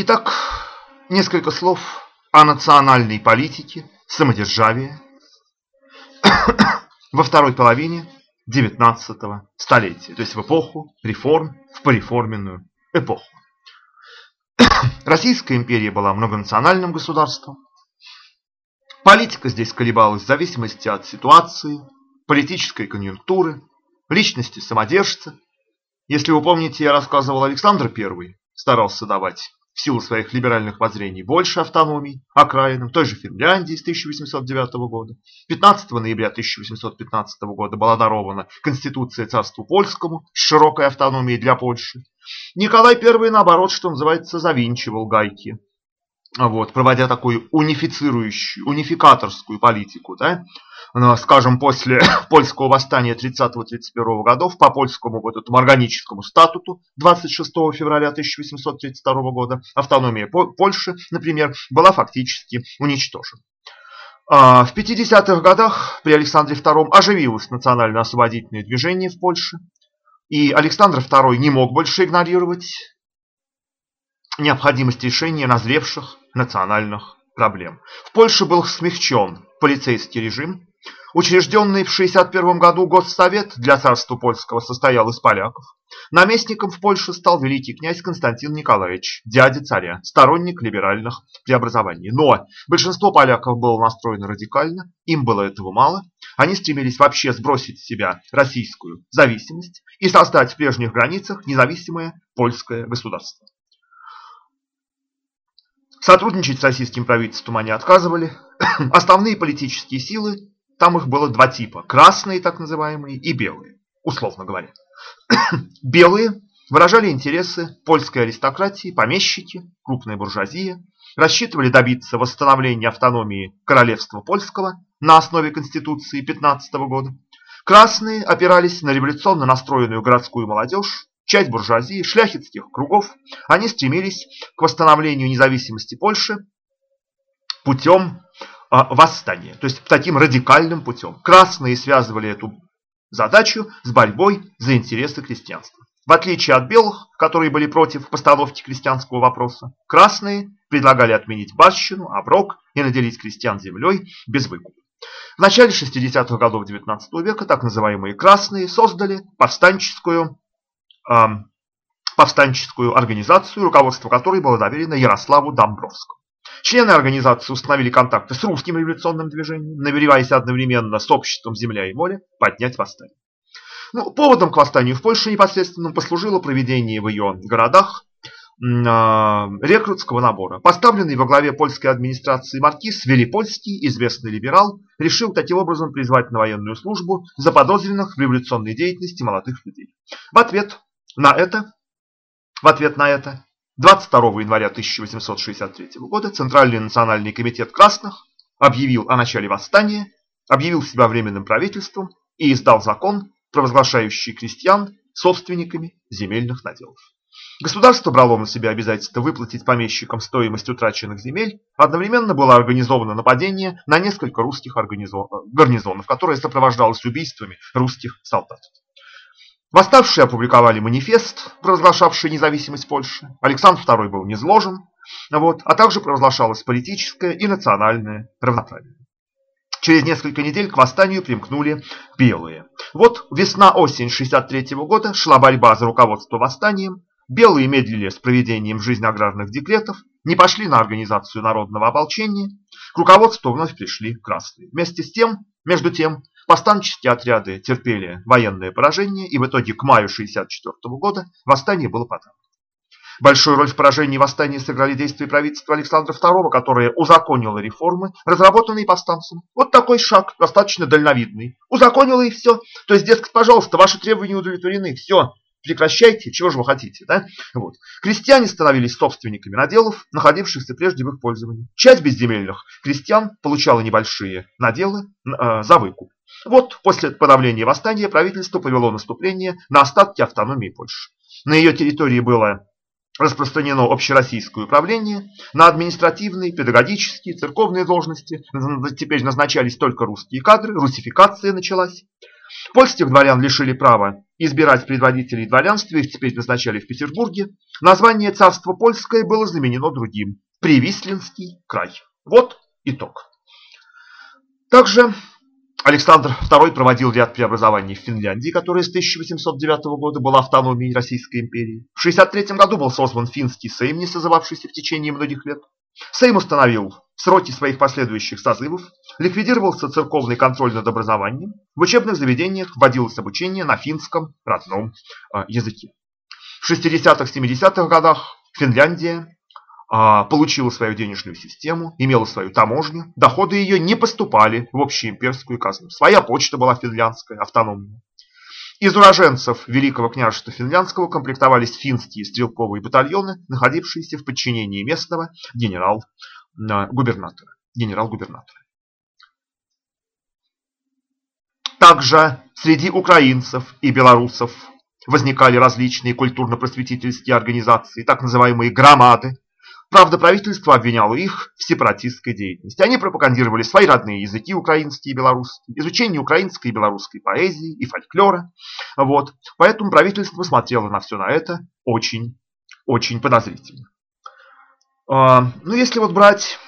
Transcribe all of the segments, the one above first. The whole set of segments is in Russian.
Итак, несколько слов о национальной политике, самодержавии во второй половине XIX столетия, то есть в эпоху реформ, в пореформенную эпоху. Российская империя была многонациональным государством. Политика здесь колебалась в зависимости от ситуации, политической конъюнктуры, личности самодержца. Если вы помните, я рассказывал, Александр I старался давать в силу своих либеральных воззрений больше автономий окраинам той же Финляндии с 1809 года. 15 ноября 1815 года была дарована Конституция царству польскому с широкой автономией для Польши. Николай I, наоборот, что называется, завинчивал гайки, вот, проводя такую унифицирующую, унификаторскую политику. Да? Ну, скажем, после польского восстания 30-31 годов по польскому вот этому органическому статуту 26 февраля 1832 года автономия Польши, например, была фактически уничтожена. А, в 50-х годах при Александре II оживилось национально-освободительное движение в Польше, и Александр II не мог больше игнорировать необходимость решения назревших национальных проблем. В Польше был смягчен полицейский режим, Учрежденный в 1961 году Госсовет для царства польского состоял из поляков. Наместником в Польше стал великий князь Константин Николаевич, дядя царя, сторонник либеральных преобразований. Но большинство поляков было настроено радикально, им было этого мало. Они стремились вообще сбросить с себя российскую зависимость и создать в прежних границах независимое польское государство. Сотрудничать с российским правительством они отказывали. Основные политические силы там их было два типа. Красные, так называемые, и белые, условно говоря. белые выражали интересы польской аристократии, помещики, крупная буржуазия, рассчитывали добиться восстановления автономии королевства польского на основе Конституции 15 года. Красные опирались на революционно настроенную городскую молодежь, часть буржуазии, шляхетских кругов. Они стремились к восстановлению независимости Польши путем а, восстания, то есть таким радикальным путем. Красные связывали эту задачу с борьбой за интересы крестьянства. В отличие от белых, которые были против постановки крестьянского вопроса, красные предлагали отменить барщину, оброк и наделить крестьян землей без выкупа. В начале 60-х годов XIX века так называемые красные создали повстанческую, повстанческую организацию, руководство которой было доверено Ярославу Домбровскому. Члены организации установили контакты с русским революционным движением, намереваясь одновременно с обществом «Земля и море» поднять восстание. Ну, поводом к восстанию в Польше непосредственно послужило проведение в ее городах э, рекрутского набора. Поставленный во главе польской администрации маркиз Велипольский, известный либерал, решил таким образом призвать на военную службу заподозренных в революционной деятельности молодых людей. В ответ на это, в ответ на это 22 января 1863 года Центральный национальный комитет красных объявил о начале восстания, объявил себя временным правительством и издал закон, провозглашающий крестьян собственниками земельных наделов. Государство брало на себя обязательство выплатить помещикам стоимость утраченных земель. Одновременно было организовано нападение на несколько русских гарнизонов, которое сопровождалось убийствами русских солдат. Восставшие опубликовали манифест, провозглашавший независимость Польши. Александр II был низложен, вот, а также провозглашалось политическое и национальное равноправие. Через несколько недель к восстанию примкнули белые. Вот весна-осень 63 года шла борьба за руководство восстанием. Белые медлили с проведением жизни аграрных декретов, не пошли на организацию народного ополчения. К руководству вновь пришли красные. Вместе с тем, между тем, Повстанческие отряды терпели военное поражение, и в итоге к маю 1964 года восстание было подавлено. Большую роль в поражении восстания сыграли действия правительства Александра II, которое узаконило реформы, разработанные повстанцем. Вот такой шаг, достаточно дальновидный. Узаконило и все. То есть, дескать, пожалуйста, ваши требования удовлетворены, все, прекращайте, чего же вы хотите. Да? Вот. Крестьяне становились собственниками наделов, находившихся прежде в их пользовании. Часть безземельных крестьян получала небольшие наделы э, за выкуп. Вот после подавления восстания правительство повело наступление на остатки автономии Польши. На ее территории было распространено общероссийское управление, на административные, педагогические, церковные должности теперь назначались только русские кадры, русификация началась. Польских дворян лишили права избирать предводителей дворянства, их теперь назначали в Петербурге. Название царства польское было заменено другим – Привислинский край. Вот итог. Также Александр II проводил ряд преобразований в Финляндии, которая с 1809 года была автономией Российской империи. В 1963 году был создан финский сейм, не созывавшийся в течение многих лет. Сейм установил сроки своих последующих созывов, ликвидировался церковный контроль над образованием, в учебных заведениях вводилось обучение на финском родном а, языке. В 60-70-х годах Финляндия получила свою денежную систему, имела свою таможню, доходы ее не поступали в общеимперскую казну. Своя почта была финляндская, автономная. Из уроженцев Великого княжества Финляндского комплектовались финские стрелковые батальоны, находившиеся в подчинении местного генерал-губернатора. Генерал-губернатора. Также среди украинцев и белорусов возникали различные культурно-просветительские организации, так называемые громады, Правда, правительство обвиняло их в сепаратистской деятельности. Они пропагандировали свои родные языки, украинские и белорусские, изучение украинской и белорусской поэзии и фольклора. Вот. Поэтому правительство смотрело на все на это очень, очень подозрительно. А, ну, если вот брать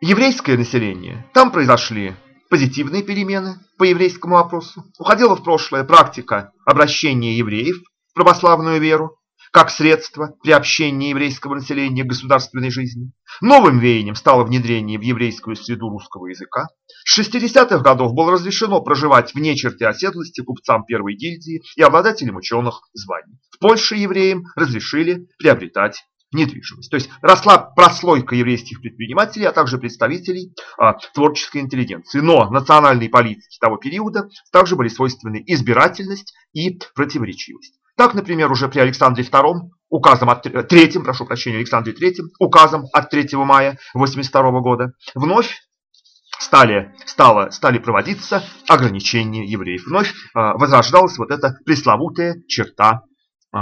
еврейское население, там произошли позитивные перемены по еврейскому вопросу. Уходила в прошлое практика обращения евреев в православную веру как средство приобщения еврейского населения к государственной жизни. Новым веянием стало внедрение в еврейскую среду русского языка. С 60-х годов было разрешено проживать вне черты оседлости купцам первой гильдии и обладателям ученых званий. В Польше евреям разрешили приобретать недвижимость. То есть росла прослойка еврейских предпринимателей, а также представителей а, творческой интеллигенции. Но национальной политике того периода также были свойственны избирательность и противоречивость. Так, например, уже при Александре II, указом от 3, прошу прощения, Александре III, указом от 3 мая 1982 года, вновь стали, стало, стали проводиться ограничения евреев. Вновь э, возрождалась вот эта пресловутая черта э,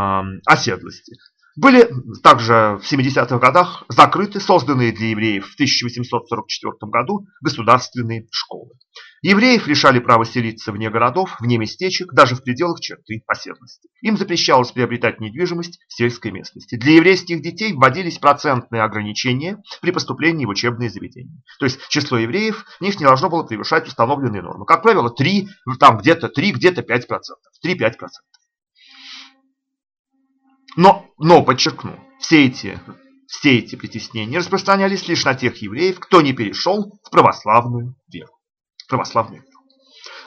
оседлости. Были также в 70-х годах закрыты созданные для евреев в 1844 году государственные школы. Евреев лишали права селиться вне городов, вне местечек, даже в пределах черты оседлости. Им запрещалось приобретать недвижимость в сельской местности. Для еврейских детей вводились процентные ограничения при поступлении в учебные заведения. То есть число евреев в них не должно было превышать установленные нормы. Как правило, 3, там где-то 3, где-то 5%. 3-5%. Но, но подчеркну, все эти, все эти притеснения распространялись лишь на тех евреев, кто не перешел в православную веру. Православную веру.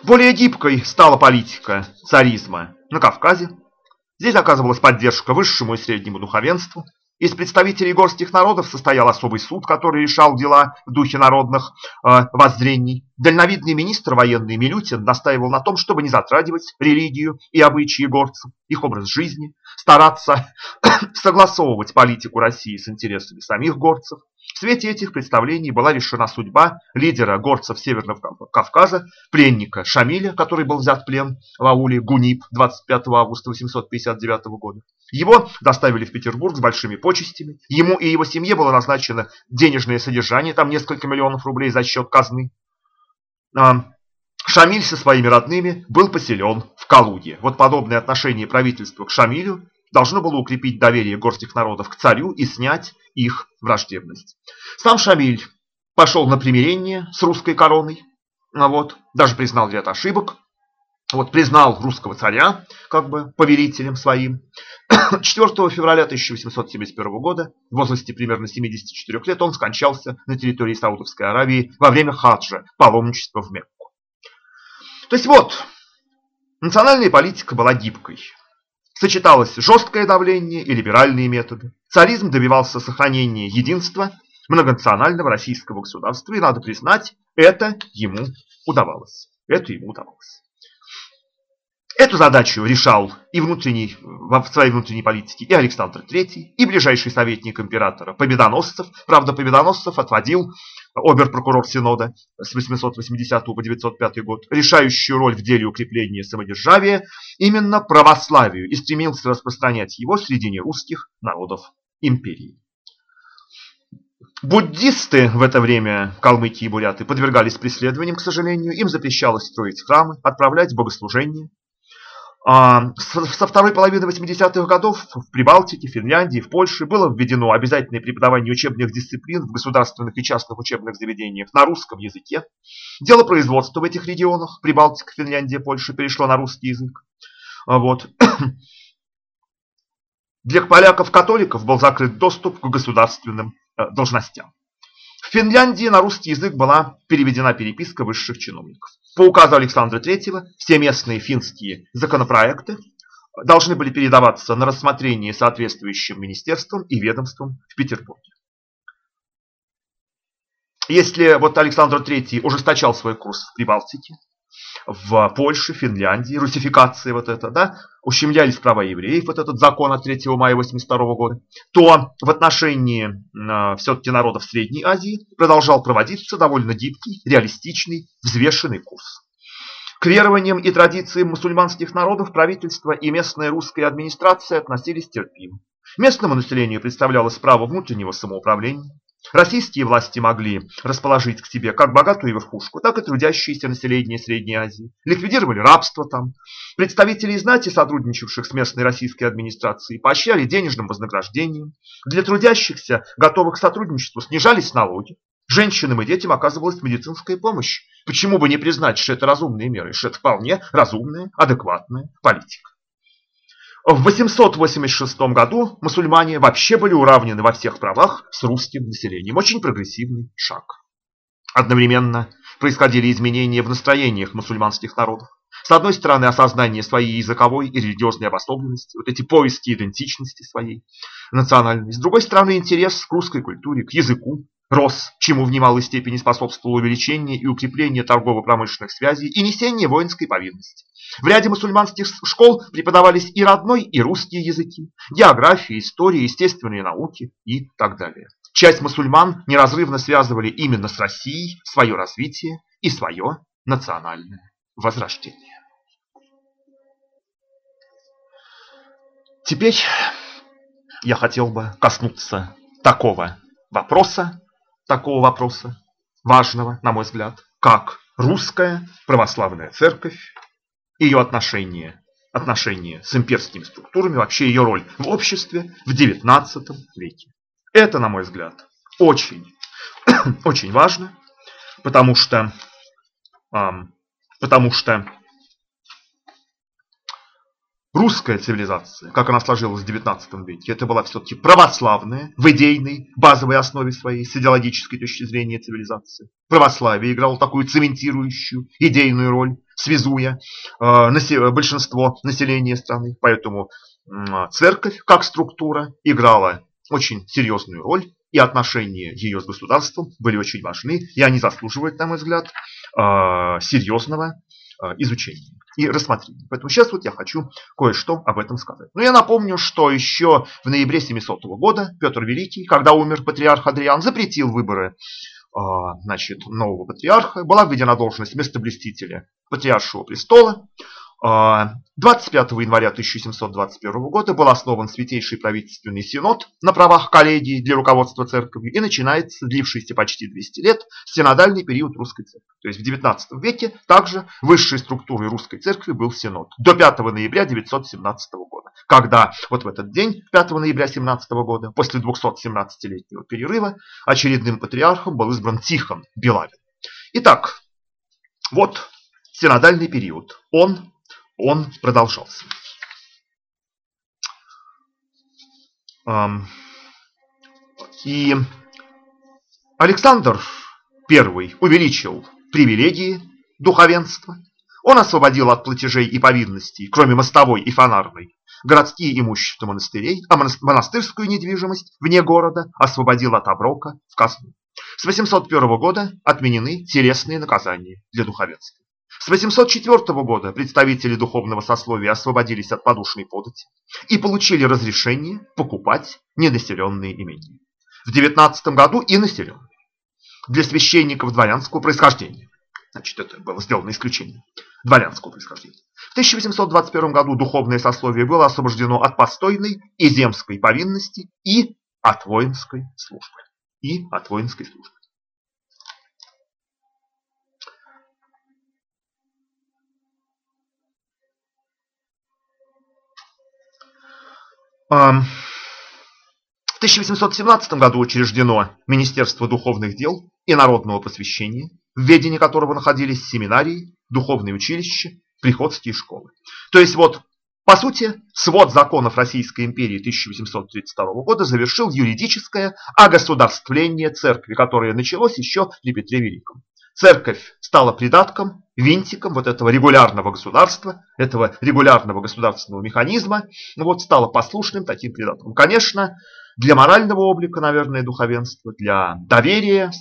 Более гибкой стала политика царизма на Кавказе. Здесь оказывалась поддержка высшему и среднему духовенству, из представителей горских народов состоял особый суд, который решал дела в духе народных э, воззрений. Дальновидный министр военный Милютин настаивал на том, чтобы не затрагивать религию и обычаи горцев, их образ жизни, стараться согласовывать политику России с интересами самих горцев. В свете этих представлений была решена судьба лидера горцев Северного Кавказа, пленника Шамиля, который был взят в плен в ауле Гунип 25 августа 859 года. Его доставили в Петербург с большими почестями. Ему и его семье было назначено денежное содержание, там несколько миллионов рублей за счет казны. А, Шамиль со своими родными был поселен в Калуге. Вот подобное отношение правительства к Шамилю должно было укрепить доверие горских народов к царю и снять их враждебность. Сам Шамиль пошел на примирение с русской короной, а вот, даже признал ряд ошибок, вот, признал русского царя как бы повелителем своим. 4 февраля 1871 года, в возрасте примерно 74 лет, он скончался на территории Саудовской Аравии во время хаджа, паломничества в Мекку. То есть вот, национальная политика была гибкой. Сочеталось жесткое давление и либеральные методы. Царизм добивался сохранения единства многонационального российского государства, и надо признать, это ему удавалось. Это ему удавалось. Эту задачу решал и внутренний, в своей внутренней политике и Александр III, и ближайший советник императора Победоносцев. Правда, Победоносцев отводил обер-прокурор Синода с 880 по 905 год решающую роль в деле укрепления самодержавия именно православию и стремился распространять его среди нерусских народов империи. Буддисты в это время, калмыки и буряты, подвергались преследованиям, к сожалению. Им запрещалось строить храмы, отправлять богослужения. А, со второй половины 80-х годов в Прибалтике, Финляндии, в Польше было введено обязательное преподавание учебных дисциплин в государственных и частных учебных заведениях на русском языке. Дело производства в этих регионах, Прибалтика, Финляндия, Польша, перешло на русский язык. А вот. Для поляков-католиков был закрыт доступ к государственным э, должностям. В Финляндии на русский язык была переведена переписка высших чиновников. По указу Александра III все местные финские законопроекты должны были передаваться на рассмотрение соответствующим министерствам и ведомствам в Петербурге. Если вот Александр III ужесточал свой курс в Прибалтике, в Польше, Финляндии, русификация вот это, да, ущемлялись права евреев, вот этот закон от 3 мая 1982 года, то в отношении э, все-таки народов Средней Азии продолжал проводиться довольно гибкий, реалистичный, взвешенный курс. К верованиям и традициям мусульманских народов правительство и местная русская администрация относились терпимо. Местному населению представлялось право внутреннего самоуправления, Российские власти могли расположить к себе как богатую верхушку, так и трудящееся население Средней Азии. Ликвидировали рабство там. Представители знати, сотрудничавших с местной российской администрацией, поощряли денежным вознаграждением. Для трудящихся, готовых к сотрудничеству, снижались налоги. Женщинам и детям оказывалась медицинская помощь. Почему бы не признать, что это разумные меры, что это вполне разумная, адекватная политика. В 886 году мусульмане вообще были уравнены во всех правах с русским населением. Очень прогрессивный шаг. Одновременно происходили изменения в настроениях мусульманских народов. С одной стороны, осознание своей языковой и религиозной обособленности, вот эти поиски идентичности своей национальной. С другой стороны, интерес к русской культуре, к языку, рос, чему в немалой степени способствовало увеличение и укрепление торгово-промышленных связей и несение воинской повинности. В ряде мусульманских школ преподавались и родной, и русские языки, география, история, естественные науки и так далее. Часть мусульман неразрывно связывали именно с Россией свое развитие и свое национальное возрождение. Теперь я хотел бы коснуться такого вопроса, такого вопроса, важного, на мой взгляд, как русская православная церковь, ее отношения, отношения с имперскими структурами, вообще ее роль в обществе в XIX веке. Это, на мой взгляд, очень, очень важно, потому что, потому что Русская цивилизация, как она сложилась в XIX веке, это была все-таки православная, в идейной, базовой основе своей, с идеологической точки зрения цивилизации. Православие играло такую цементирующую идейную роль, связуя э, большинство населения страны. Поэтому э, церковь, как структура, играла очень серьезную роль, и отношения ее с государством были очень важны, и они заслуживают, на мой взгляд, э, серьезного изучения и рассмотрения. Поэтому сейчас вот я хочу кое-что об этом сказать. Но я напомню, что еще в ноябре 700 года Петр Великий, когда умер патриарх Адриан, запретил выборы а, значит, нового патриарха. Была введена должность местоблестителя патриаршего престола. 25 а, января 1721 года был основан Святейший правительственный синод на правах коллегии для руководства церковью и начинается длившийся почти 200 лет синодальный период русской церкви. То есть в 19 веке также высшей структурой русской церкви был синод до 5 ноября 917 года, когда вот в этот день, 5 ноября 17 года, после 217-летнего перерыва, очередным патриархом был избран Тихон Белавин. Итак, вот синодальный период. Он он продолжался. И Александр I увеличил привилегии духовенства. Он освободил от платежей и повинностей, кроме мостовой и фонарной, городские имущества монастырей, а монастырскую недвижимость вне города освободил от оброка в казну. С 801 года отменены телесные наказания для духовенства. С 804 года представители духовного сословия освободились от подушной подати и получили разрешение покупать ненаселенные имения. В 19 году и населенные. Для священников дворянского происхождения. Значит, это было сделано исключение. Дворянского происхождения. В 1821 году духовное сословие было освобождено от постойной и земской повинности и от воинской службы. и от воинской службы. В 1817 году учреждено Министерство духовных дел и народного просвещения, в ведении которого находились семинарии, духовные училища, приходские школы. То есть вот, по сути, свод законов Российской империи 1832 года завершил юридическое огосударствление церкви, которое началось еще при Петре Великом. Церковь стала придатком, винтиком вот этого регулярного государства, этого регулярного государственного механизма, ну вот стала послушным таким придатком. Конечно, для морального облика, наверное, духовенства, для доверия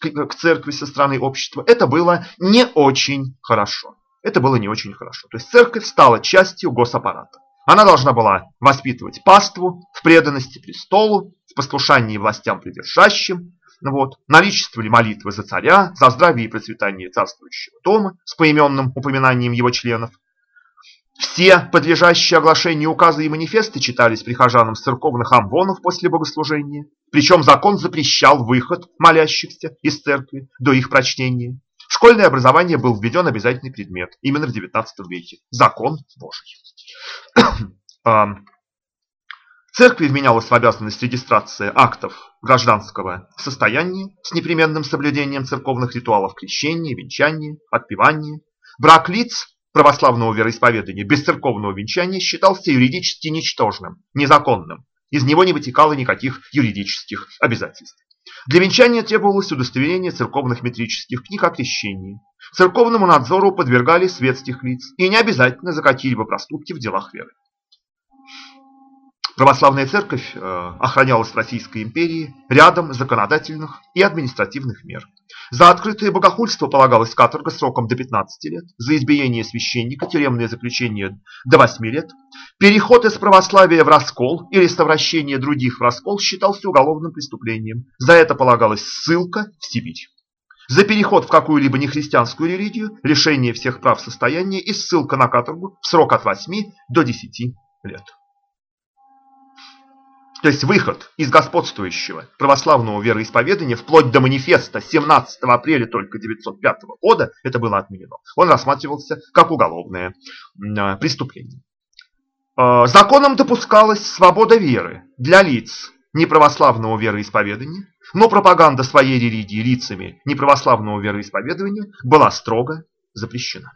к церкви со стороны общества это было не очень хорошо. Это было не очень хорошо. То есть церковь стала частью госаппарата. Она должна была воспитывать паству в преданности престолу, в послушании властям придержащим, вот, наличествовали молитвы за царя, за здравие и процветание царствующего дома с поименным упоминанием его членов. Все подлежащие оглашению указы и манифесты читались прихожанам с церковных амвонов после богослужения, причем закон запрещал выход молящихся из церкви до их прочтения. В школьное образование был введен обязательный предмет именно в XIX веке – закон Божий. Церкви вменялась в обязанность регистрации актов гражданского состояния с непременным соблюдением церковных ритуалов крещения, венчания, отпевания. Брак лиц православного вероисповедания без церковного венчания считался юридически ничтожным, незаконным. Из него не вытекало никаких юридических обязательств. Для венчания требовалось удостоверение церковных метрических книг о крещении. Церковному надзору подвергали светских лиц и не обязательно за какие-либо проступки в делах веры. Православная церковь э, охранялась Российской империи рядом законодательных и административных мер. За открытое богохульство полагалась каторга сроком до 15 лет, за избиение священника тюремное заключение до 8 лет. Переход из православия в раскол или совращение других в раскол считался уголовным преступлением. За это полагалась ссылка в Сибирь. За переход в какую-либо нехристианскую религию, лишение всех прав состояния и ссылка на каторгу в срок от 8 до 10 лет. То есть выход из господствующего православного вероисповедания вплоть до манифеста 17 апреля только 905 года, это было отменено, он рассматривался как уголовное а, преступление. А, законом допускалась свобода веры для лиц неправославного вероисповедания, но пропаганда своей религии лицами неправославного вероисповедания была строго запрещена.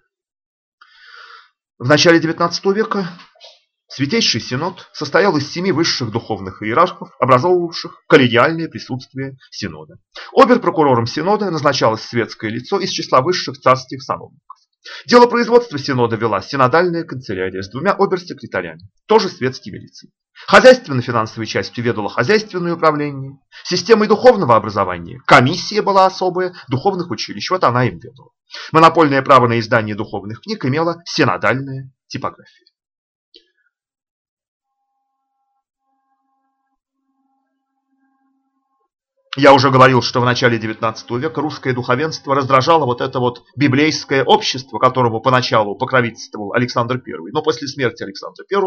В начале XIX века Святейший Синод состоял из семи высших духовных иерархов, образовывавших коллегиальное присутствие Синода. Обер-прокурором Синода назначалось светское лицо из числа высших царских сановников. Дело производства Синода вела синодальная канцелярия с двумя обер-секретарями, тоже светскими лицами. Хозяйственно-финансовой частью ведало хозяйственное управление, системой духовного образования комиссия была особая, духовных училищ, вот она им ведала. Монопольное право на издание духовных книг имела синодальная типография. Я уже говорил, что в начале XIX века русское духовенство раздражало вот это вот библейское общество, которому поначалу покровительствовал Александр I. Но после смерти Александра I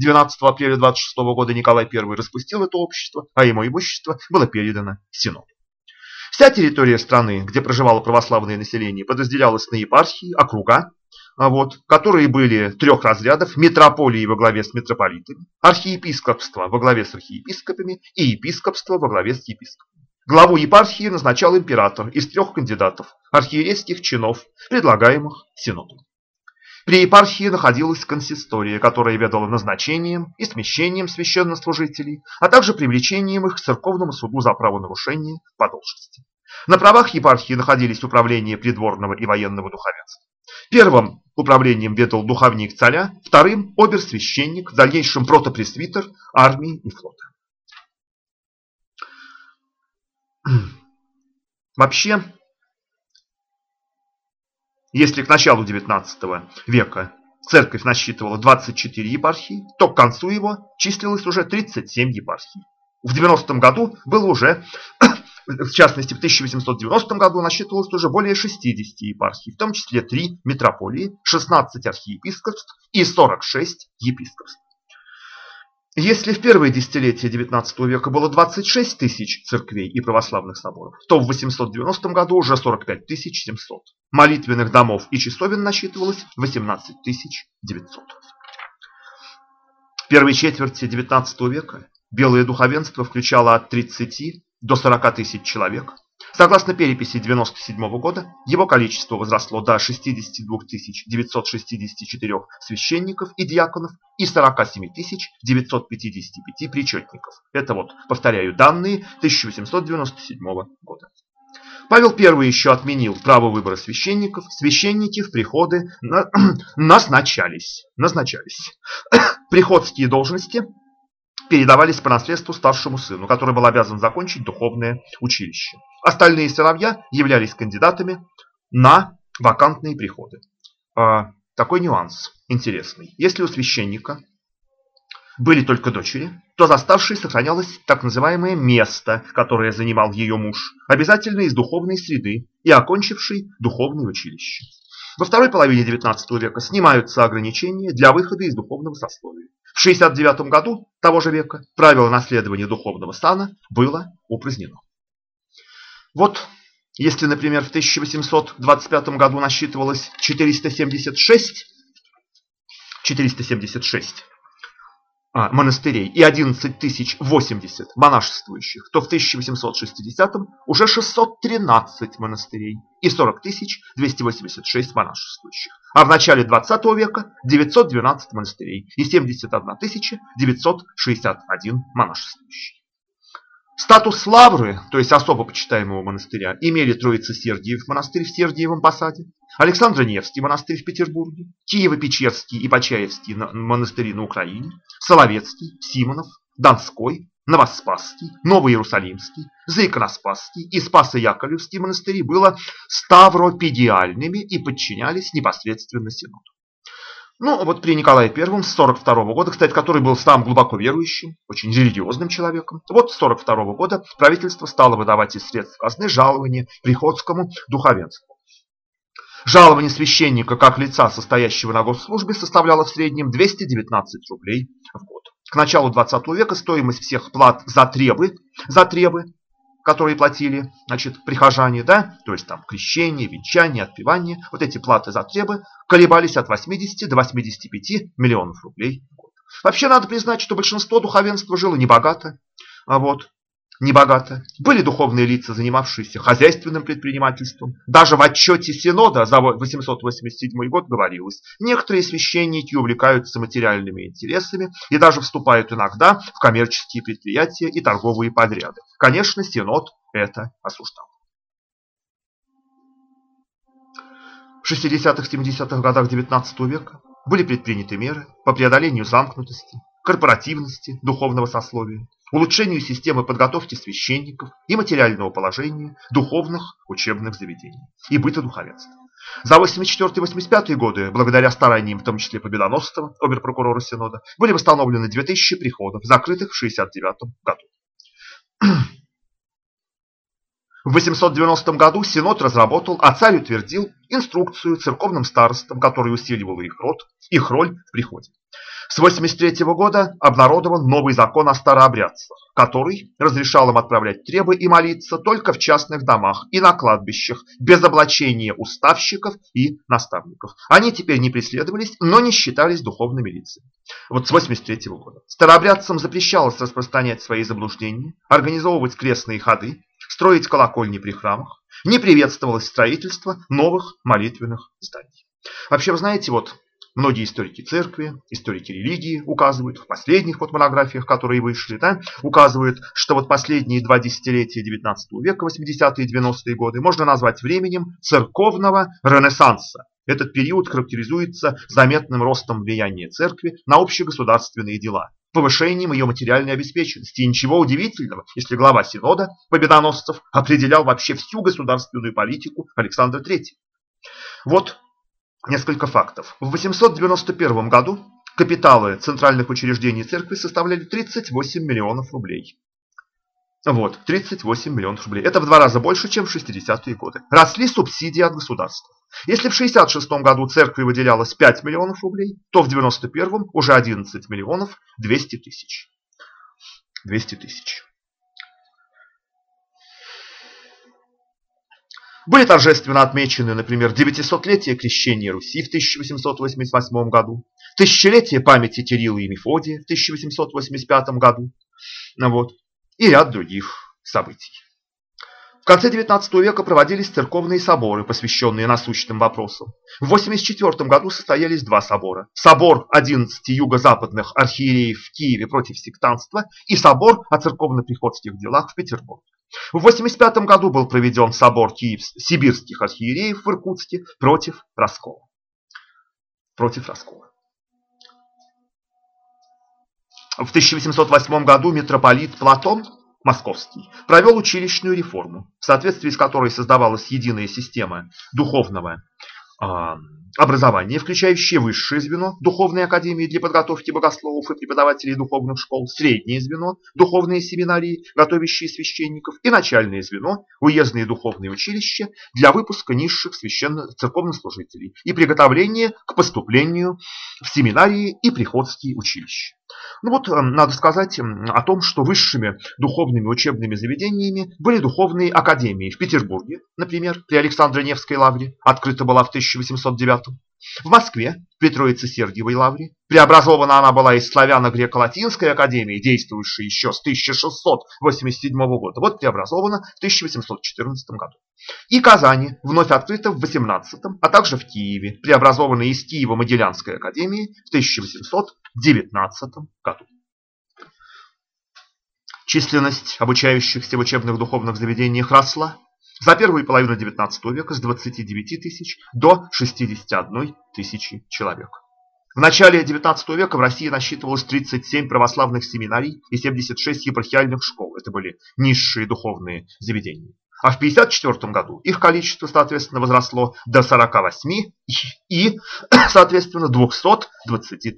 12 апреля 26 года Николай I распустил это общество, а ему имущество было передано Синоду. Вся территория страны, где проживало православное население, подразделялась на епархии, округа, а вот, которые были трех разрядов, метрополии во главе с митрополитами, архиепископство во главе с архиепископами и епископство во главе с епископами. Главу епархии назначал император из трех кандидатов архиерейских чинов, предлагаемых Синодом. При епархии находилась консистория, которая ведала назначением и смещением священнослужителей, а также привлечением их к церковному суду за правонарушение по должности. На правах епархии находились управление придворного и военного духовенства. Первым управлением ведал духовник царя, вторым – оберсвященник, в дальнейшем протопресвитер армии и флота. Вообще, если к началу XIX века церковь насчитывала 24 епархии, то к концу его числилось уже 37 епархий. В 90 году было уже, в частности в 1890 году насчитывалось уже более 60 епархий, в том числе 3 метрополии, 16 архиепископств и 46 епископств. Если в первые десятилетия XIX века было 26 тысяч церквей и православных соборов, то в 890 году уже 45 700. Молитвенных домов и часовен насчитывалось 18 900. В первой четверти XIX века белое духовенство включало от 30 до 40 тысяч человек, Согласно переписи 1997 года, его количество возросло до 62 964 священников и диаконов и 47 955 причетников. Это вот, повторяю, данные 1897 года. Павел I еще отменил право выбора священников. Священники в приходы назначались. назначались. Приходские должности передавались по наследству старшему сыну, который был обязан закончить духовное училище. Остальные сыновья являлись кандидатами на вакантные приходы. А, такой нюанс интересный. Если у священника были только дочери, то за старшей сохранялось так называемое место, которое занимал ее муж, обязательно из духовной среды и окончивший духовное училище. Во второй половине XIX века снимаются ограничения для выхода из духовного сословия. В 69 году того же века правило наследования духовного сана было упразднено. Вот, если, например, в 1825 году насчитывалось 476, 476 а, монастырей и 11 тысяч 80 монашествующих, то в 1860-м уже 613 монастырей и 40 тысяч 286 монашествующих. А в начале 20 века 912 монастырей и 71 тысяча 961 монашествующий. Статус лавры, то есть особо почитаемого монастыря, имели Троица Сергиев монастырь в Сергиевом посаде, Александр Невский монастырь в Петербурге, Киево-Печерский и Почаевский монастыри на Украине, Соловецкий, Симонов, Донской, Новоспасский, Новоиерусалимский, Заиконоспасский и Спасо-Яковлевский монастыри было ставропедиальными и подчинялись непосредственно Синоду. Ну, вот при Николае I с 42 года, кстати, который был сам глубоко верующим, очень религиозным человеком, вот с 42 года правительство стало выдавать из средств казны жалования приходскому духовенству. Жалование священника как лица, состоящего на госслужбе, составляло в среднем 219 рублей в год. К началу 20 века стоимость всех плат за требы, за требы которые платили значит, прихожане, да, то есть там крещение, венчание, отпевание, вот эти платы за требы колебались от 80 до 85 миллионов рублей в год. Вообще надо признать, что большинство духовенства жило небогато, а вот небогато. Были духовные лица, занимавшиеся хозяйственным предпринимательством. Даже в отчете Синода за 887 год говорилось, некоторые священники увлекаются материальными интересами и даже вступают иногда в коммерческие предприятия и торговые подряды. Конечно, Синод это осуждал. В 60-70-х годах XIX века были предприняты меры по преодолению замкнутости, корпоративности духовного сословия, улучшению системы подготовки священников и материального положения духовных учебных заведений и быта духовенства. За 84-85 годы, благодаря стараниям, в том числе победоносцева, оберпрокурора Синода, были восстановлены 2000 приходов, закрытых в 69 году. В 890 году Синод разработал, а царь утвердил инструкцию церковным старостам, которая усиливала их, род, их роль в приходе. С 83 года обнародован новый закон о старообрядцах, который разрешал им отправлять требы и молиться только в частных домах и на кладбищах, без облачения уставщиков и наставников. Они теперь не преследовались, но не считались духовными лицами. Вот с 83 года. Старообрядцам запрещалось распространять свои заблуждения, организовывать крестные ходы, строить колокольни при храмах, не приветствовалось строительство новых молитвенных зданий. Вообще, вы знаете, вот Многие историки церкви, историки религии указывают, в последних вот монографиях, которые вышли, да, указывают, что вот последние два десятилетия XIX века, 80-е и 90-е годы, можно назвать временем церковного ренессанса. Этот период характеризуется заметным ростом влияния церкви на общегосударственные дела, повышением ее материальной обеспеченности. И ничего удивительного, если глава Синода Победоносцев определял вообще всю государственную политику Александра III. Вот Несколько фактов. В 891 году капиталы центральных учреждений церкви составляли 38 миллионов рублей. Вот, 38 миллионов рублей. Это в два раза больше, чем в 60-е годы. Росли субсидии от государства. Если в 66 году церкви выделялось 5 миллионов рублей, то в 91 уже 11 миллионов 200 тысяч. 200 тысяч. Были торжественно отмечены, например, 900-летие крещения Руси в 1888 году, тысячелетие памяти Кирилла и Мефодия в 1885 году, ну вот, и ряд других событий. В конце XIX века проводились церковные соборы, посвященные насущным вопросам. В 1984 году состоялись два собора. Собор 11 юго-западных архиереев в Киеве против сектантства и собор о церковно-приходских делах в Петербурге. В 1985 году был проведен собор Киев сибирских архиереев в Иркутске против раскола. Против раскола. В 1808 году митрополит Платон Московский провел училищную реформу, в соответствии с которой создавалась единая система духовного а, образование, включающее высшее звено Духовной академии для подготовки богословов и преподавателей духовных школ, среднее звено Духовные семинарии, готовящие священников, и начальное звено Уездные духовные училища для выпуска низших священно церковнослужителей и приготовления к поступлению в семинарии и приходские училища. Ну вот, эм, надо сказать эм, о том, что высшими духовными учебными заведениями были духовные академии в Петербурге, например, при Александре Невской лавре, открыта была в 1809 в Москве, при Троице-Сергиевой лавре, преобразована она была из славяно-греко-латинской академии, действующей еще с 1687 года, вот преобразована в 1814 году. И Казани, вновь открыта в 18 а также в Киеве, преобразованная из Киево-Могилянской академии в 1819 году. Численность обучающихся в учебных духовных заведениях росла. За первую половину XIX века с 29 тысяч до 61 тысячи человек. В начале XIX века в России насчитывалось 37 православных семинарий и 76 епархиальных школ. Это были низшие духовные заведения. А в 1954 году их количество, соответственно, возросло до 48 и, соответственно, 223.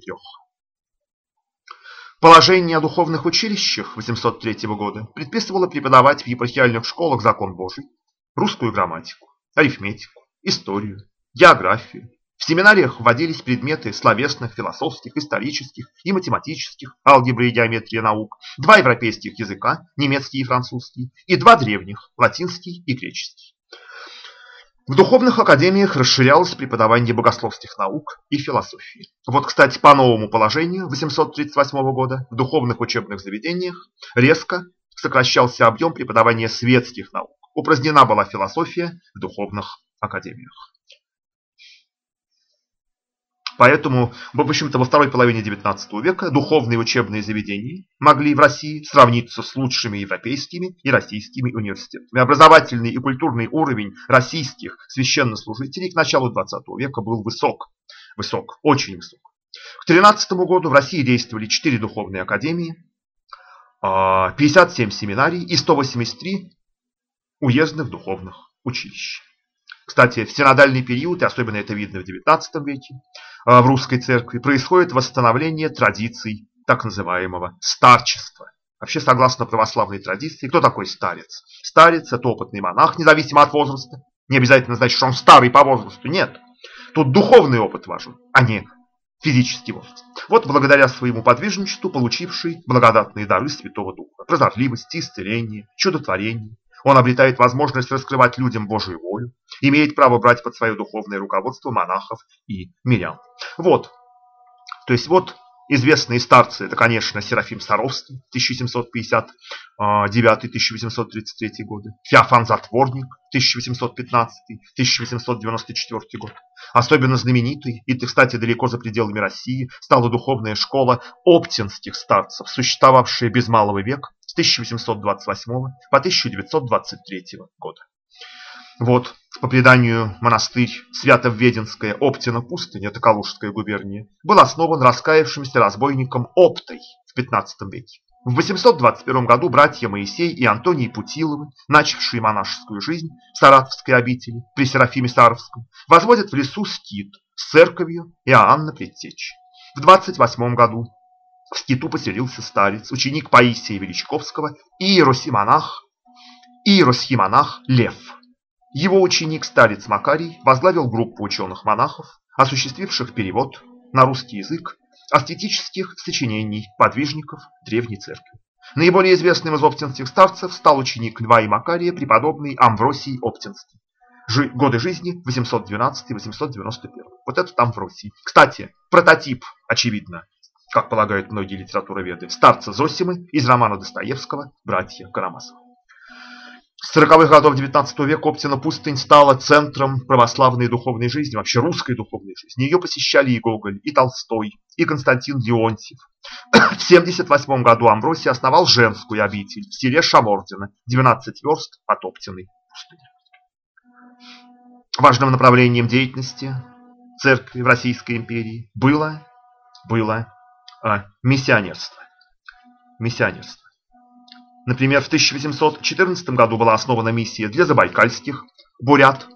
Положение о духовных училищах 803 года предписывало преподавать в епархиальных школах закон Божий, русскую грамматику, арифметику, историю, географию. В семинариях вводились предметы словесных, философских, исторических и математических, алгебры и геометрия наук, два европейских языка, немецкий и французский, и два древних, латинский и греческий. В духовных академиях расширялось преподавание богословских наук и философии. Вот, кстати, по новому положению 838 года в духовных учебных заведениях резко сокращался объем преподавания светских наук. Упразднена была философия в духовных академиях. Поэтому, в общем-то, во второй половине XIX века духовные учебные заведения могли в России сравниться с лучшими европейскими и российскими университетами. Образовательный и культурный уровень российских священнослужителей к началу XX века был высок. Высок, очень высок. К 13 году в России действовали 4 духовные академии, 57 а, семинарий и 183 уездных духовных училищ. Кстати, в синодальный период, и особенно это видно в XIX веке, а, в русской церкви происходит восстановление традиций так называемого старчества. Вообще, согласно православной традиции, кто такой старец? Старец – это опытный монах, независимо от возраста. Не обязательно значит, что он старый по возрасту. Нет. Тут духовный опыт важен, а не физический возраст. Вот благодаря своему подвижничеству получивший благодатные дары Святого Духа. Прозорливость, исцеление, чудотворение, он обретает возможность раскрывать людям Божию волю, имеет право брать под свое духовное руководство монахов и мирян. Вот, то есть вот известные старцы, это, конечно, Серафим Саровский, 1759-1833 годы, Феофан Затворник, 1815-1894 год. Особенно знаменитый, и, кстати, далеко за пределами России, стала духовная школа оптинских старцев, существовавшая без малого века с 1828 по 1923 года. Вот, по преданию, монастырь Свято-Введенская Оптина пустыня, это Калужская губерния, был основан раскаявшимся разбойником Оптой в 15 веке. В 821 году братья Моисей и Антоний Путиловы, начавшие монашескую жизнь в Саратовской обители при Серафиме Саровском, возводят в лесу скит с церковью Иоанна Предтечи. В 28 году в скиту поселился старец, ученик Паисия Величковского иеросимонах, иеросхимонах Лев. Его ученик, старец Макарий, возглавил группу ученых-монахов, осуществивших перевод на русский язык аскетических сочинений подвижников Древней Церкви. Наиболее известным из оптинских старцев стал ученик Льва и Макария, преподобный Амвросий Оптинский. Жи годы жизни 812-891. Вот это России. Кстати, прототип, очевидно, как полагают многие литературоведы, старца Зосимы из романа Достоевского «Братья Карамазовы». С 40-х годов XIX века Оптина пустынь стала центром православной духовной жизни, вообще русской духовной жизни. Ее посещали и Гоголь, и Толстой, и Константин Леонтьев. В 78 году Амбросий основал женскую обитель в селе Шамордино, 12 верст от Оптиной пустыни. Важным направлением деятельности церкви в Российской империи было, было а, миссионерство. Миссионерство. Например, в 1814 году была основана миссия для забайкальских бурят.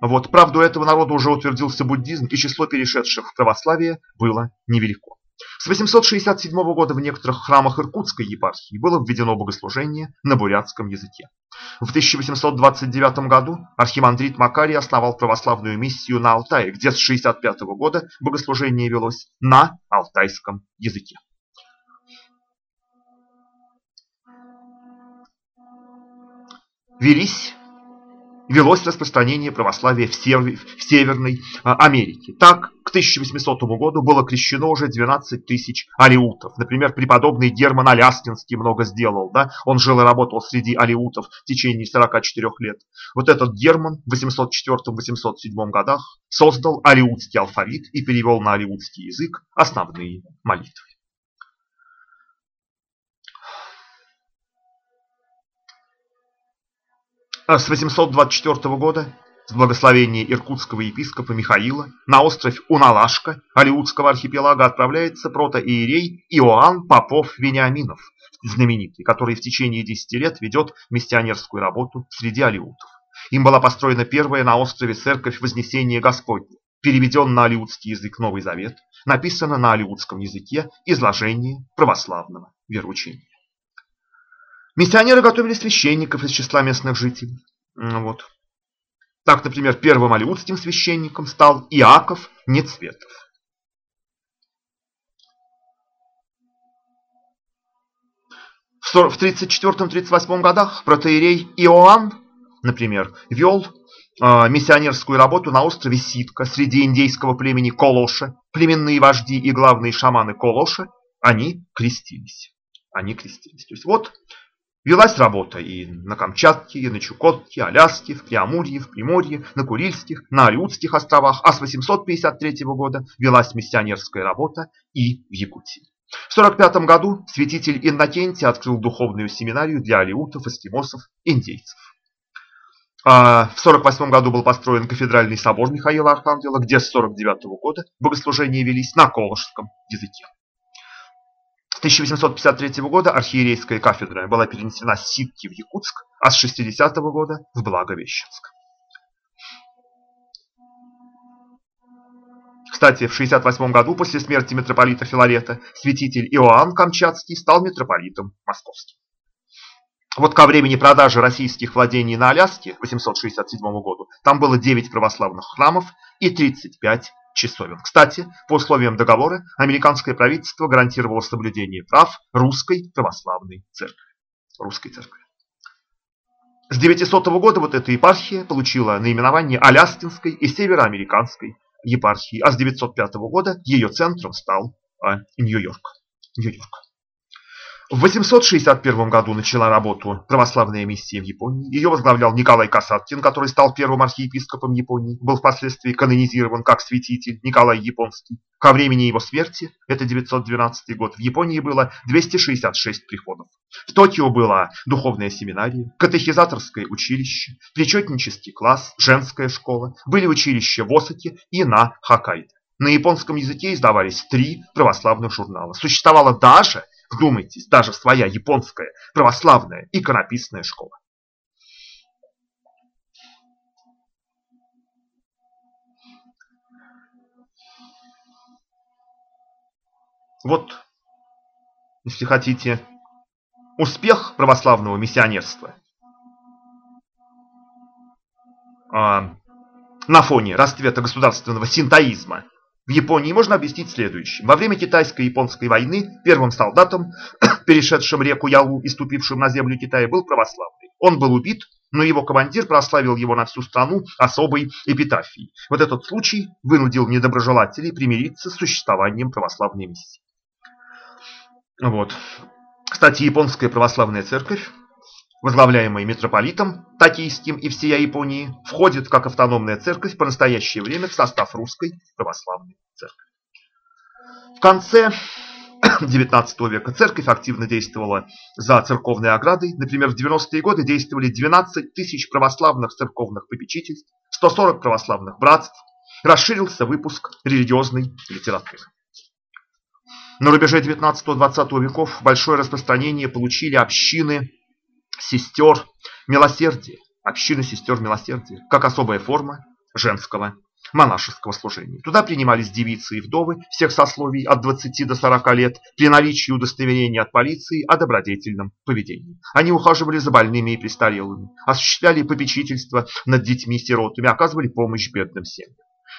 Вот, правда, у этого народа уже утвердился буддизм, и число перешедших в православие было невелико. С 867 года в некоторых храмах Иркутской епархии было введено богослужение на бурятском языке. В 1829 году архимандрит Макарий основал православную миссию на Алтае, где с 1965 года богослужение велось на алтайском языке. велись, велось распространение православия в, Север, в Северной а, Америке. Так, к 1800 году было крещено уже 12 тысяч алиутов. Например, преподобный Герман Аляскинский много сделал. Да? Он жил и работал среди алиутов в течение 44 лет. Вот этот Герман в 804-807 годах создал алиутский алфавит и перевел на алиутский язык основные молитвы. С 824 года с благословения иркутского епископа Михаила на остров Уналашка Алиутского архипелага отправляется протоиерей Иоанн Попов-Вениаминов, знаменитый, который в течение 10 лет ведет миссионерскую работу среди алиутов. Им была построена первая на острове церковь Вознесения Господня, переведен на алиутский язык Новый Завет, написано на алиутском языке изложение православного вероучения. Миссионеры готовили священников из числа местных жителей. Вот. Так, например, первым алиутским священником стал Иаков Нецветов. В 1934-1938 годах протеерей Иоанн, например, вел э, миссионерскую работу на острове Ситка среди индейского племени Колоша. Племенные вожди и главные шаманы Колоша, они крестились. Они крестились. То есть вот Велась работа и на Камчатке, и на Чукотке, Аляске, в Преамурье, в Приморье, на Курильских, на Алиутских островах, а с 853 года велась миссионерская работа и в Якутии. В 1945 году святитель Иннокентий открыл духовную семинарию для алиутов, эскимосов, индейцев. А в 1948 году был построен кафедральный собор Михаила Архангела, где с 1949 года богослужения велись на колышском языке. С 1853 года архиерейская кафедра была перенесена с Ситки в Якутск, а с 60 -го года в Благовещенск. Кстати, в 68 году после смерти митрополита Филарета святитель Иоанн Камчатский стал митрополитом московским. Вот ко времени продажи российских владений на Аляске, 867 году, там было 9 православных храмов и 35 часовен. Кстати, по условиям договора, американское правительство гарантировало соблюдение прав русской православной церкви. Русской церкви. С 900 года вот эта епархия получила наименование Аляскинской и Североамериканской епархии, а с 905 года ее центром стал а, Нью-Йорк. Нью-Йорк. В 861 году начала работу православная миссия в Японии. Ее возглавлял Николай Касаткин, который стал первым архиепископом Японии. Был впоследствии канонизирован как святитель Николай Японский. Ко времени его смерти, это 912 год, в Японии было 266 приходов. В Токио была духовная семинария, катехизаторское училище, причетнический класс, женская школа, были училища в Осаке и на Хоккайдо. На японском языке издавались три православных журнала. Существовало даже Вдумайтесь, даже своя японская православная иконописная школа. Вот если хотите, успех православного миссионерства а, на фоне расцвета государственного синтоизма в Японии можно объяснить следующим. Во время китайско-японской войны первым солдатом, перешедшим реку Ялу и ступившим на землю Китая, был православный. Он был убит, но его командир прославил его на всю страну особой эпитафией. Вот этот случай вынудил недоброжелателей примириться с существованием православной миссии. Вот. Кстати, японская православная церковь возглавляемая митрополитом Такийским и всея Японии, входит как автономная церковь по настоящее время в состав русской православной церкви. В конце XIX века церковь активно действовала за церковной оградой. Например, в 90-е годы действовали 12 тысяч православных церковных попечительств, 140 православных братств. Расширился выпуск религиозной литературы. На рубеже 19-20 веков большое распространение получили общины сестер милосердия, общины сестер милосердия, как особая форма женского монашеского служения. Туда принимались девицы и вдовы всех сословий от 20 до 40 лет при наличии удостоверения от полиции о добродетельном поведении. Они ухаживали за больными и престарелыми, осуществляли попечительство над детьми-сиротами, оказывали помощь бедным семьям.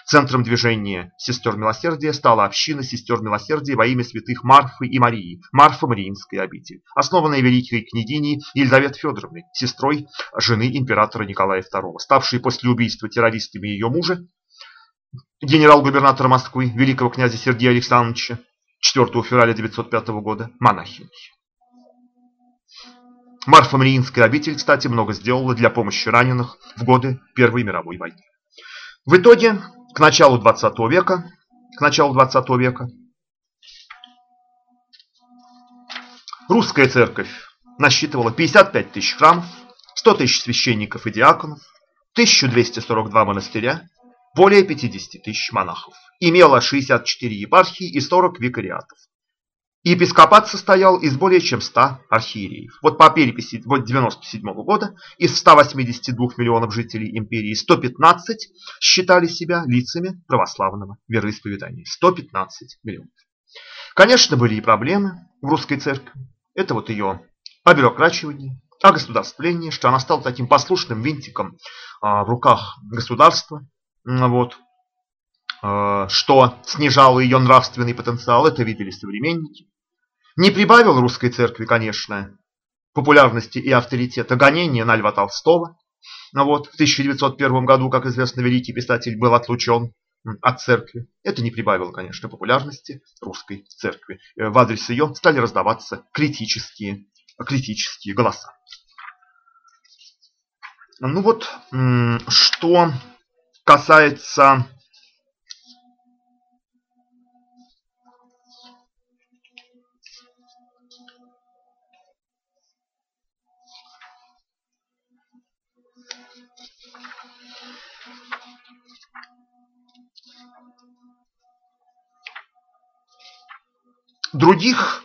Центром движения сестер милосердия стала община сестер милосердия во имя святых Марфы и Марии, Марфа Мариинская обитель, основанная великой княгиней Елизаветой Федоровной, сестрой жены императора Николая II, ставшей после убийства террористами ее мужа, генерал-губернатора Москвы, великого князя Сергея Александровича, 4 февраля 1905 года, монахиней. Марфа Мариинская обитель, кстати, много сделала для помощи раненых в годы Первой мировой войны. В итоге к началу 20 века, к началу 20 века русская церковь насчитывала 55 тысяч храмов, 100 тысяч священников и диаконов, 1242 монастыря, более 50 тысяч монахов. Имела 64 епархии и 40 викариатов. Епископат состоял из более чем 100 архиереев. Вот по переписи 1997 года из 182 миллионов жителей империи 115 считали себя лицами православного вероисповедания. 115 миллионов. Конечно, были и проблемы в русской церкви. Это вот ее обюрокрачивание, огосударствление, что она стала таким послушным винтиком а, в руках государства, вот, что снижало ее нравственный потенциал, это видели современники. Не прибавил русской церкви, конечно, популярности и авторитета гонения на Льва Толстого. Но вот в 1901 году, как известно, великий писатель был отлучен от церкви. Это не прибавило, конечно, популярности русской церкви. Э, в адрес ее стали раздаваться критические, критические голоса. Ну вот, что касается других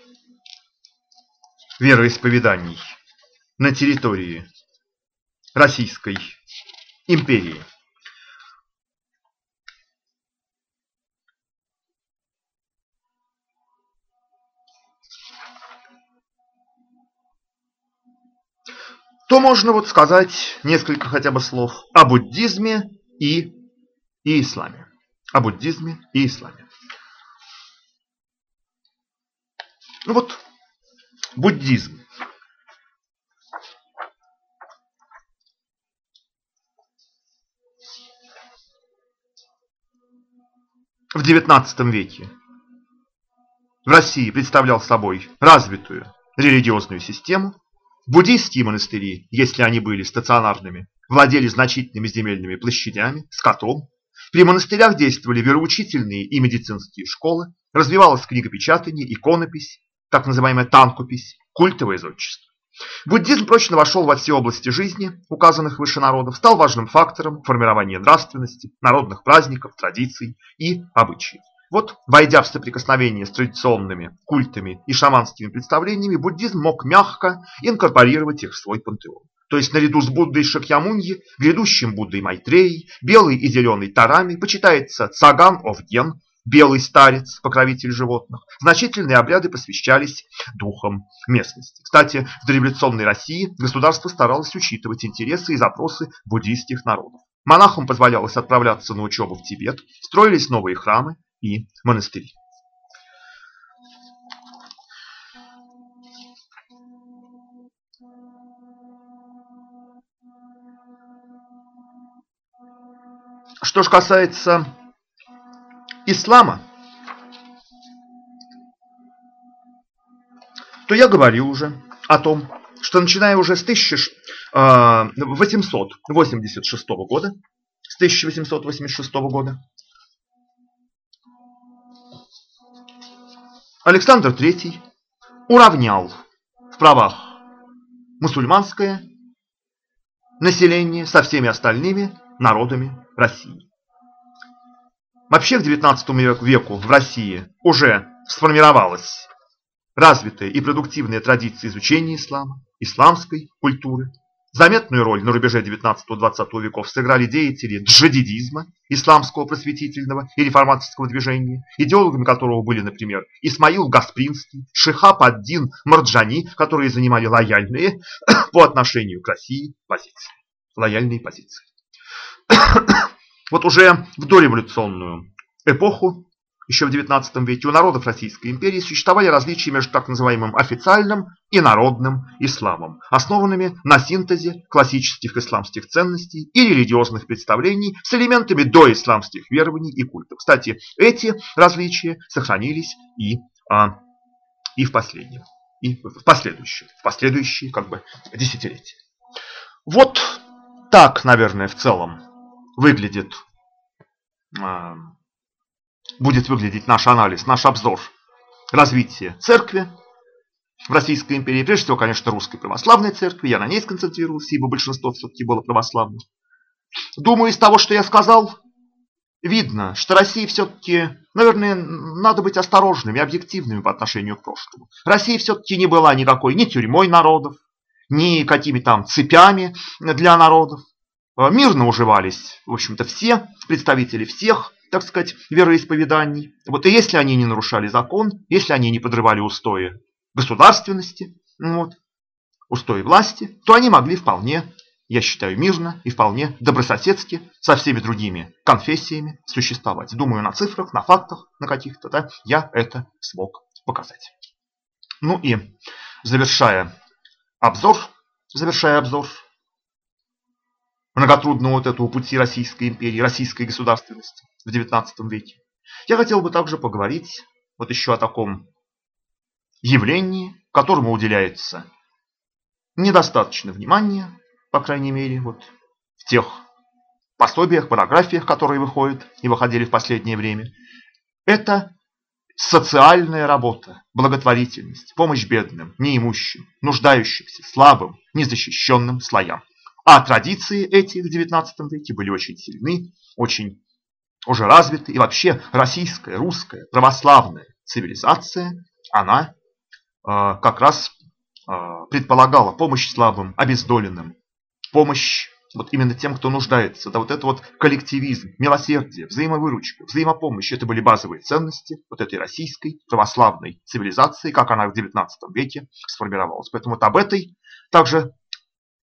вероисповеданий на территории Российской империи. то можно вот сказать несколько хотя бы слов о буддизме и, и исламе. О буддизме и исламе. Ну вот, буддизм. В XIX веке в России представлял собой развитую религиозную систему. Буддийские монастыри, если они были стационарными, владели значительными земельными площадями, скотом. При монастырях действовали вероучительные и медицинские школы, развивалась книгопечатание, иконопись, так называемая танкупись, культовое зодчество. Буддизм прочно вошел во все области жизни, указанных выше народов, стал важным фактором формирования нравственности, народных праздников, традиций и обычаев. Вот, войдя в соприкосновение с традиционными культами и шаманскими представлениями, буддизм мог мягко инкорпорировать их в свой пантеон. То есть наряду с Буддой Шакьямуньи, грядущим Буддой Майтреей, белый и зеленый Тарами почитается Цаган Овген, белый старец, покровитель животных. Значительные обряды посвящались духам местности. Кстати, в дореволюционной России государство старалось учитывать интересы и запросы буддийских народов. Монахам позволялось отправляться на учебу в Тибет, строились новые храмы и монастыри. Что же касается ислама, то я говорил уже о том, что начиная уже с 1886 а, года, с 1886 года, Александр III уравнял в правах мусульманское население со всеми остальными народами России. Вообще к XIX веку в России уже сформировалась развитая и продуктивная традиция изучения ислама, исламской культуры. Заметную роль на рубеже 19-20 веков сыграли деятели джадидизма, исламского просветительного и реформаторского движения, идеологами которого были, например, Исмаил Гаспринский, Шихаб ад-Дин Марджани, которые занимали лояльные по отношению к России позиции. Лояльные позиции. Вот уже в дореволюционную эпоху, еще в XIX веке, у народов Российской империи существовали различия между так называемым официальным и народным исламом, основанными на синтезе классических исламских ценностей и религиозных представлений с элементами доисламских верований и культов. Кстати, эти различия сохранились и, а, и в последнем, и в последующие, в последующие как бы, десятилетия. Вот так, наверное, в целом выглядит, а, будет выглядеть наш анализ, наш обзор развития церкви в Российской империи. Прежде всего, конечно, русской православной церкви. Я на ней сконцентрировался, ибо большинство все-таки было православным. Думаю, из того, что я сказал, видно, что России все-таки, наверное, надо быть осторожными, объективными по отношению к прошлому. Россия все-таки не была никакой ни тюрьмой народов, ни какими там цепями для народов. Э, мирно уживались, в общем-то, все представители всех, так сказать, вероисповеданий. Вот и если они не нарушали закон, если они не подрывали устои государственности, вот, устои власти, то они могли вполне, я считаю, мирно и вполне добрососедски со всеми другими конфессиями существовать. Думаю, на цифрах, на фактах, на каких-то, да, я это смог показать. Ну и завершая обзор, завершая обзор многотрудного вот этого пути Российской империи, российской государственности в XIX веке. Я хотел бы также поговорить вот еще о таком явлении, которому уделяется недостаточно внимания, по крайней мере, вот в тех пособиях, монографиях, которые выходят и выходили в последнее время. Это социальная работа, благотворительность, помощь бедным, неимущим, нуждающимся, слабым, незащищенным слоям. А традиции эти в XIX веке были очень сильны, очень уже развиты. И вообще российская, русская, православная цивилизация, она э, как раз э, предполагала помощь слабым, обездоленным, помощь вот именно тем, кто нуждается. Да вот это вот коллективизм, милосердие, взаимовыручка, взаимопомощь. Это были базовые ценности вот этой российской православной цивилизации, как она в XIX веке сформировалась. Поэтому вот об этой также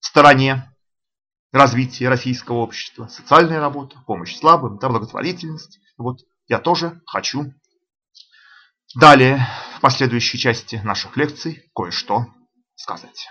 стороне развитие российского общества, социальная работа, помощь слабым, да, благотворительность. Вот я тоже хочу далее в последующей части наших лекций кое-что сказать.